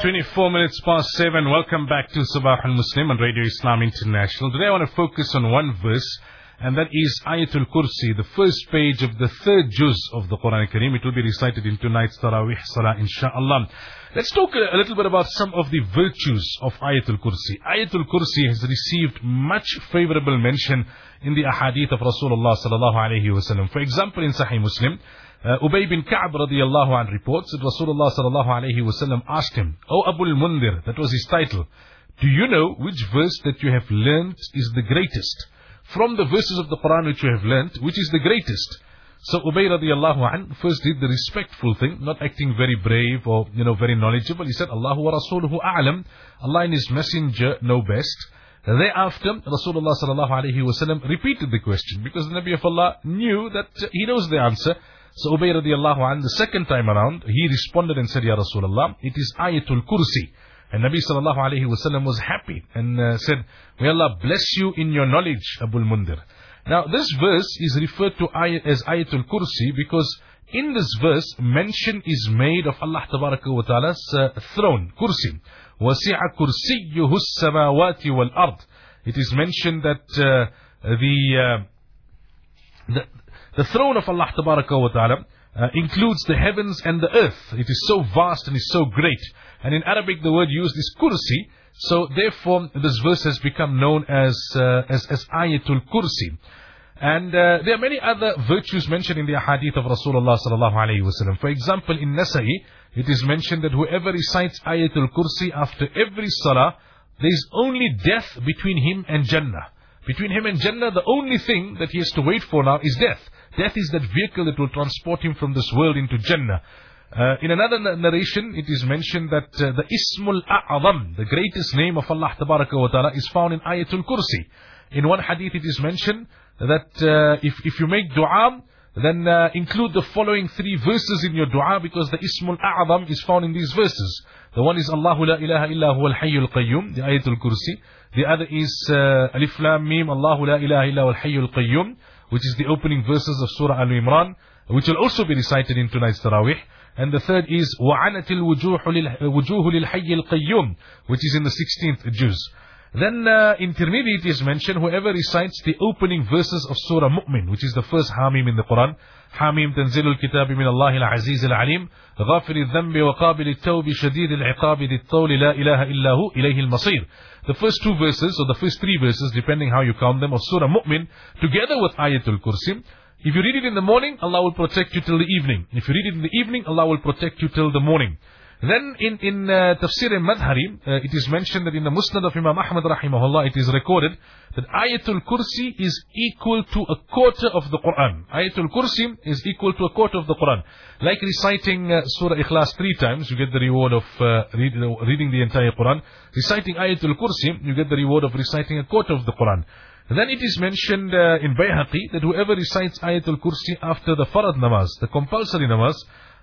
24 minutes past 7. Welcome back to Sabah al Muslim on Radio Islam International. Today I want to focus on one verse, and that is Ayatul Kursi, the first page of the third juz of the Quran Kareem. It will be recited in tonight's Taraweeh Salah, inshaAllah. Let's talk a, little bit about some of the virtues of Ayatul Kursi. Ayatul Kursi has received much favorable mention in the ahadith of Rasulullah sallallahu alayhi wasallam. For example, in Sahih Muslim, uh, Ubay bin Ka'b radiallahu anh reports that Rasulullah sallallahu alayhi wasallam asked him, O Abu al-Mundir, that was his title, do you know which verse that you have learned is the greatest? From the verses of the Quran which you have learnt, which is the greatest? So Ubay radiallahu anh first did the respectful thing, not acting very brave or, you know, very knowledgeable. He said, Allahu wa rasuluhu a'lam. Allah and His Messenger know best. Thereafter, Rasulullah sallallahu alayhi wasallam repeated the question because the Nabi of Allah knew that he knows the answer. So Ubay radiallahu anh, the second time around, he responded and said, Ya Rasulullah, it is Ayatul Kursi. And Nabi sallallahu alayhi wasallam was happy and uh, said, May Allah bless you in your knowledge, Abul Mundir. Now this verse is referred to as Ayatul Kursi because in this verse mention is made of Allah Tabaraka wa Ta'ala's uh, throne, Kursi. وَسِعَ كُرْسِيُّهُ السَّمَاوَاتِ وَالْأَرْضِ It is mentioned that uh, the, uh, the the throne of Allah wa ta'ala uh, includes the heavens and the earth. It is so vast and is so great. And in Arabic the word used is kursi. So therefore this verse has become known as, uh, as, as Ayatul Kursi. And uh, there are many other virtues mentioned in the hadith of Rasulullah sallallahu alayhi wasallam. For example, in Nasa'i, it is mentioned that whoever recites Ayatul Kursi after every salah, there is only death between him and Jannah. Between him and Jannah, the only thing that he has to wait for now is death. Death is that vehicle that will transport him from this world into Jannah. Uh, in another narration, it is mentioned that uh, the Ismul A'adam, the greatest name of Allah Ta'ala, is found in Ayatul Kursi. In one hadith, it is mentioned that uh, if, if you make dua, then uh, include the following three verses in your dua because the Ismul A'adam is found in these verses. The one is Allahu la ilaha illa huwa al-hayyul qayyum, the Ayatul Kursi. The other is uh, Alif Lam Mim, Allahu la ilaha illa huwa al-hayyul qayyum which is the opening verses of Surah Al-Imran, which will also be recited in tonight's Taraweeh. And the third is وَعَنَتِ الْوُجُوهُ لِلْحَيِّ الْقَيُّمِ which is in the 16th juz. Then uh, intermediate is mentioned whoever recites the opening verses of Surah Mu'min, which is the first Hamim in the Quran. حاميم تنزيل الكتاب من الله العزيز العليم غافر الذنب وقابل التوب شديد العقاب ذي الطول لا إله إلا هو إليه المصير The first two verses, or the first three verses, depending how you count them, of Surah Mu'min, together with Ayatul Kursi, if you read it in the morning, Allah will protect you till the evening. If you read it in the evening, Allah will protect you till the morning. Then in, in uh, Tafsir al-Madhari, uh, it is mentioned that in the Musnad of Imam Ahmad rahimahullah, it is recorded that Ayatul Kursi is equal to a quarter of the Quran. Ayatul Kursi is equal to a quarter of the Quran. Like reciting uh, Surah Ikhlas three times, you get the reward of uh, read, reading the entire Quran. Reciting Ayatul Kursi, you get the reward of reciting a quarter of the Quran. Then it is mentioned uh, in Bayhaqi that whoever recites Ayatul Kursi after the Farad namaz, the compulsory namaz,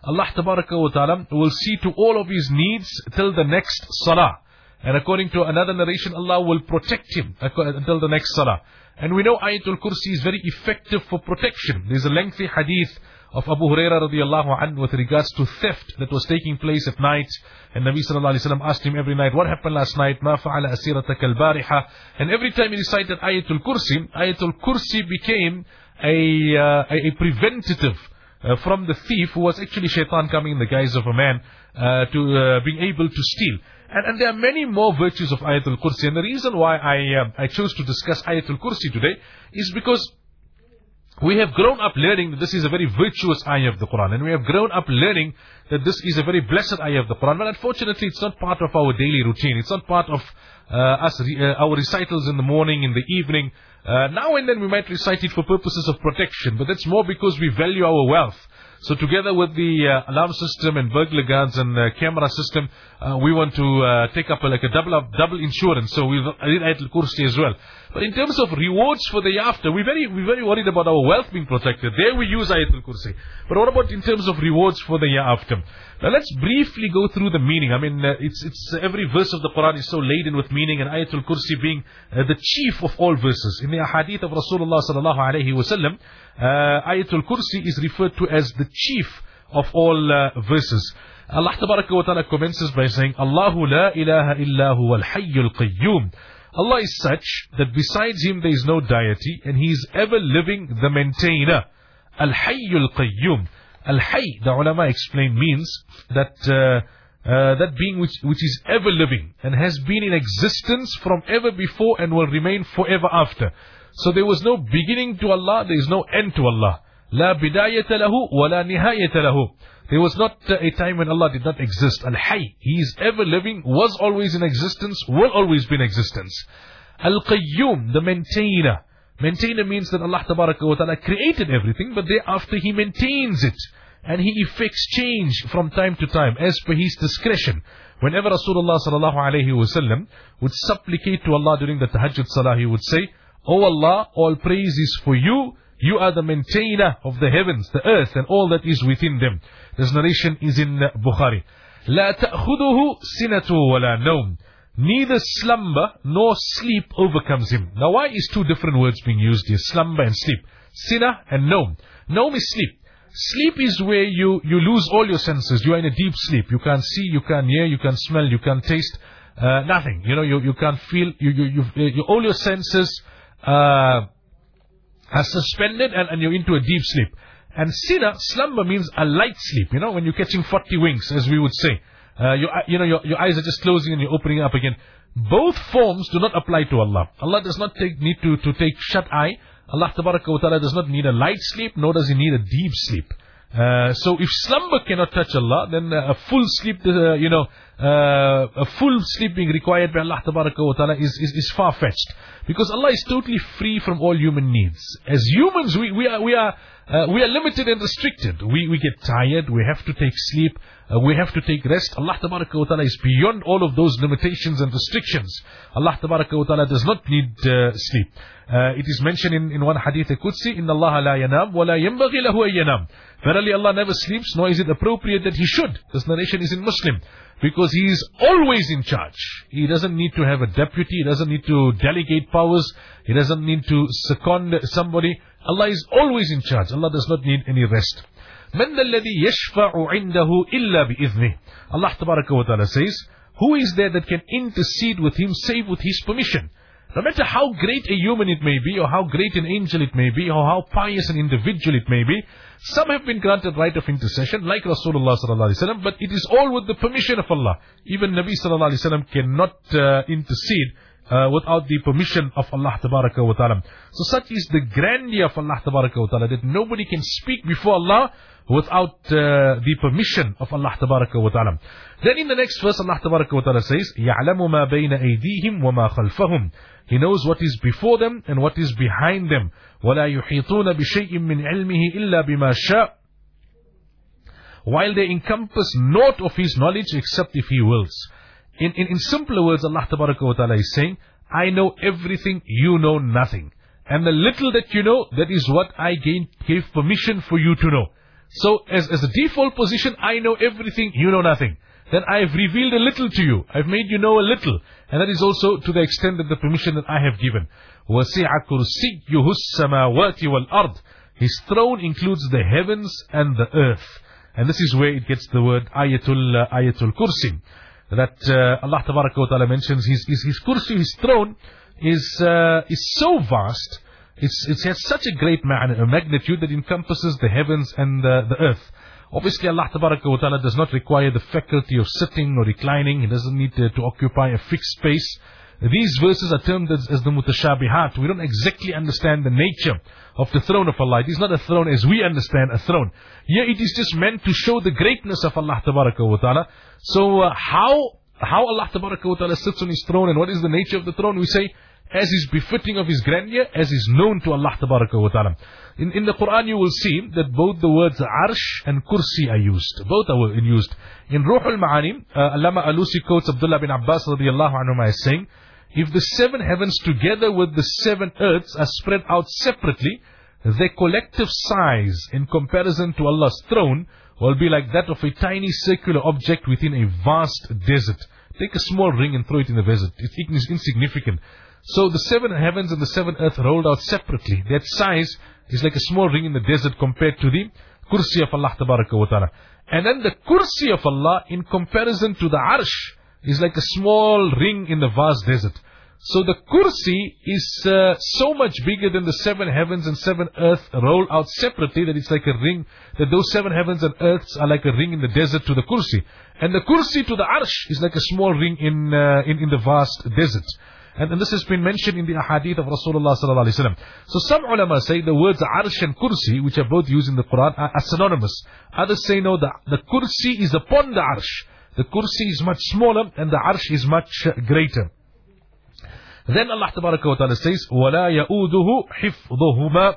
Allah ta'ala will see to all of his needs till the next salah. And according to another narration, Allah will protect him until the next salah. And we know Ayatul Kursi is very effective for protection. There's a lengthy hadith of Abu Huraira radiallahu anhu with regards to theft that was taking place at night. And Nabi sallallahu alayhi wa asked him every night, what happened last night? Ma fa'ala asirataka al-bariha. And every time he recited Ayatul Kursi, Ayatul Kursi became a, uh, a preventative uh, from the thief who was actually shaitan coming in the guise of a man uh, to uh, being able to steal. And, and, there are many more virtues of Ayatul Kursi. And the reason why I, uh, I chose to discuss Ayatul Kursi today is because we have grown up learning that this is a very virtuous ayah of the Quran. And we have grown up learning that this is a very blessed ayah of the Quran. But unfortunately, it's not part of our daily routine. It's not part of uh, us, uh, our recitals in the morning, in the evening. Uh, now and then we might recite it for purposes of protection, but that's more because we value our wealth. So together with the uh, alarm system and burglar guards and uh, camera system, uh, we want to uh, take up like a double up, double insurance. So we did Ayatul Kursi as well. But in terms of rewards for the after, we're very, we're very worried about our wealth being protected. There we use Ayatul Kursi. But what about in terms of rewards for the hereafter? Now let's briefly go through the meaning. I mean, uh, it's, it's, uh, every verse of the Quran is so laden with meaning and Ayatul Kursi being uh, the chief of all verses. In the hadith of Rasulullah sallallahu alayhi wasallam, uh, Ayatul Kursi is referred to as the chief of all uh, verses. Allah wa ta'ala commences by saying, Allahu la ilaha illa huwa al-hayyul qayyum. Allah is such that besides Him there is no deity and He is ever living, the maintainer. Al-hayyul qayyum. Al-hayy, the ulama explain, means that uh, uh, that being which, which is ever living and has been in existence from ever before and will remain forever after. So there was no beginning to Allah, there is no end to Allah. لا بداية له ولا نهاية له. There was not uh, a time when Allah did not exist. Al-Hayy, He is ever living, was always in existence, will always be in existence. Al-Qayyum, the maintainer. Maintainer means that Allah Ta'ala created everything, but thereafter He maintains it. And He effects change from time to time, as per His discretion. Whenever Rasulullah sallallahu alayhi wasallam would supplicate to Allah during the tahajjud salah, he would say, O Allah, all praise is for you. You are the maintainer of the heavens, the earth, and all that is within them. This narration is in Bukhari. لا تأخذه سنة ولا نوم. Neither slumber nor sleep overcomes him. Now why is two different words being used here? Slumber and sleep. Sina and noam. Noam is sleep. Sleep is where you, you lose all your senses. You are in a deep sleep. You can't see, you can't hear, you can't smell, you can't taste, uh, nothing. You know, you, you can't feel, you, you, you, you all your senses, uh, are suspended and, and you're into a deep sleep. And sina, slumber means a light sleep, you know, when you're catching 40 winks, as we would say. Uh, your, you know, your, your eyes are just closing and you're opening up again. Both forms do not apply to Allah. Allah does not take, need to, to take shut eye. Allah wa Ta'ala does not need a light sleep, nor does He need a deep sleep. Uh, so if slumber cannot touch Allah, then uh, a full sleep, uh, you know, uh, a full sleep being required by Allah Ta'ala is, is, is far-fetched. Because Allah is totally free from all human needs. As humans, we, we are, we are, uh, we are limited and restricted. We, we get tired, we have to take sleep, uh, we have to take rest. Allah Ta'ala is beyond all of those limitations and restrictions. Allah Ta'ala does not need sleep. it is mentioned in, in one hadith al-Qudsi, إِنَّ اللَّهَ لَا يَنَامُ وَلَا يَنْبَغِي لَهُ أَن يَنَامُ Verily Allah never sleeps, nor is it appropriate that He should. This narration is in Muslim. Because He is always in charge. He doesn't need to have a deputy, He doesn't need to delegate powers, He doesn't need to second somebody. Allah is always in charge. Allah does not need any rest. من الذي يشفع عنده إلا بإذنه Allah Ta'ala says, Who is there that can intercede with Him save with His permission? No matter how great a human it may be, or how great an angel it may be, or how pious an individual it may be, some have been granted right of intercession, like Rasulullah sallallahu alaihi wasallam, but it is all with the permission of Allah. Even Nabi sallallahu alaihi wasallam cannot uh, intercede uh, without the permission of Allah tabaraka wa ta'ala. So such is the grandeur of Allah tabaraka wa ta'ala that nobody can speak before Allah without uh, the permission of Allah tabaraka wa ta'ala. Then in the next verse Allah tabaraka wa ta'ala says, يَعْلَمُ مَا بَيْنَ أَيْدِيهِمْ وَمَا خَلْفَهُمْ He knows what is before them and what is behind them. وَلَا يُحِيطُونَ بِشَيْءٍ مِّنْ عِلْمِهِ إِلَّا بِمَا شَاءَ While they encompass naught of His knowledge except if He wills. In, in, in simpler words, Allah wa ta'ala is saying, I know everything, you know nothing. And the little that you know, that is what I gave, gave permission for you to know. So as, as a default position, I know everything, you know nothing. Then I have revealed a little to you. I've made you know a little. And that is also to the extent that the permission that I have given. وَسِعَ كُرْسِيُّهُ السَّمَاوَاتِ وَالْأَرْضِ His throne includes the heavens and the earth. And this is where it gets the word ayatul, uh, ayatul kursi. That uh, Allah Ta'ala mentions his, his, his kursi, his throne, is, uh, is so vast it's, it has such a great magnitude that encompasses the heavens and the, the earth. Obviously, Allah Ta'ala does not require the faculty of sitting or reclining. He doesn't need to, to occupy a fixed space. These verses are termed as, as the mutashabihat. We don't exactly understand the nature of the throne of Allah. It is not a throne as we understand a throne. Here it is just meant to show the greatness of Allah Ta'ala. So uh, how, how Allah Ta'ala sits on His throne and what is the nature of the throne? We say, as is befitting of his grandeur, as is known to Allah ta'ala. In, in the Quran you will see that both the words arsh and kursi are used. Both are used. In Ruh al-Ma'ani, uh, Allama Alusi quotes Abdullah bin Abbas radiallahu anhu as saying, if the seven heavens together with the seven earths are spread out separately, their collective size in comparison to Allah's throne will be like that of a tiny circular object within a vast desert. Take a small ring and throw it in the desert. It's insignificant. So the seven heavens and the seven earth rolled out separately. That size is like a small ring in the desert compared to the kursi of Allah ta'ala. And then the kursi of Allah in comparison to the arsh is like a small ring in the vast desert. So the kursi is uh, so much bigger than the seven heavens and seven earths rolled out separately that it's like a ring, that those seven heavens and earths are like a ring in the desert to the kursi. And the kursi to the arsh is like a small ring in, uh, in, in the vast desert. And, and, this has been mentioned in the ahadith of Rasulullah sallallahu alaihi wasallam. So some ulama say the words arsh and kursi, which are both used in the Quran, are, are synonymous. Others say no, the, the kursi is upon the arsh. The kursi is much smaller and the arsh is much greater. Then Allah wa ta'ala says, وَلَا يَؤُودُهُ حِفْظُهُمَا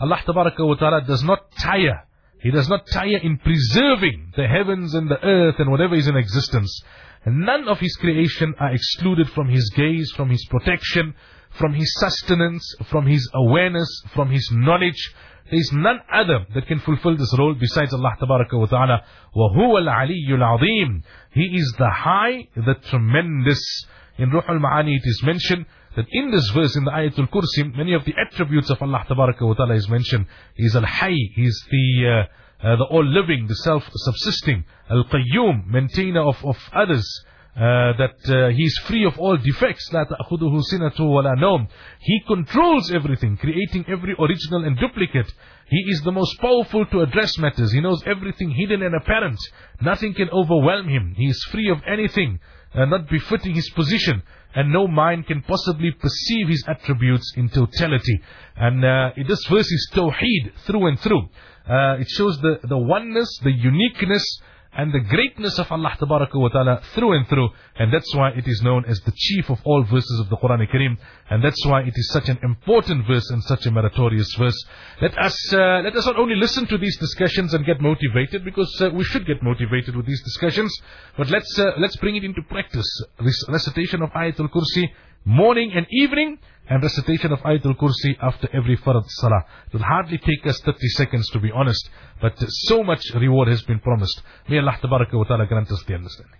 Allah wa ta'ala does not tire. He does not tire in preserving the heavens and the earth and whatever is in existence. None of His creation are excluded from His gaze, from His protection, from His sustenance, from His awareness, from His knowledge. There is none other that can fulfill this role besides Allah wa ta'ala. وَهُوَ الْعَلِيُّ الْعَظِيمُ He is the high, the tremendous. In Ruh al-Ma'ani it is mentioned that in this verse, in the Ayatul Kursi, many of the attributes of Allah wa ta'ala is mentioned. He is Al-Hayy, He is the, uh, uh, the all-living, the self-subsisting, Al-Qayyum, maintainer of, of others. Uh, that uh, he is free of all defects. لا تأخذه سنة ولا نوم. He controls everything, creating every original and duplicate. He is the most powerful to address matters. He knows everything hidden and apparent. Nothing can overwhelm him. He is free of anything uh, not befitting his position, and no mind can possibly perceive his attributes in totality. And uh, this verse is tawheed through and through. Uh, it shows the, the oneness, the uniqueness, and the greatness of Allah wa ta'ala through and through. And that's why it is known as the chief of all verses of the Quran Kareem. And that's why it is such an important verse and such a meritorious verse. Let us, uh, let us not only listen to these discussions and get motivated, because uh, we should get motivated with these discussions, but let's, uh, let's bring it into practice. This recitation of Ayatul Kursi, morning and evening, and recitation of Ayatul Kursi after every Farad Salah. It will hardly take us 30 seconds to be honest, but so much reward has been promised. May Allah ta'ala grant us the understanding.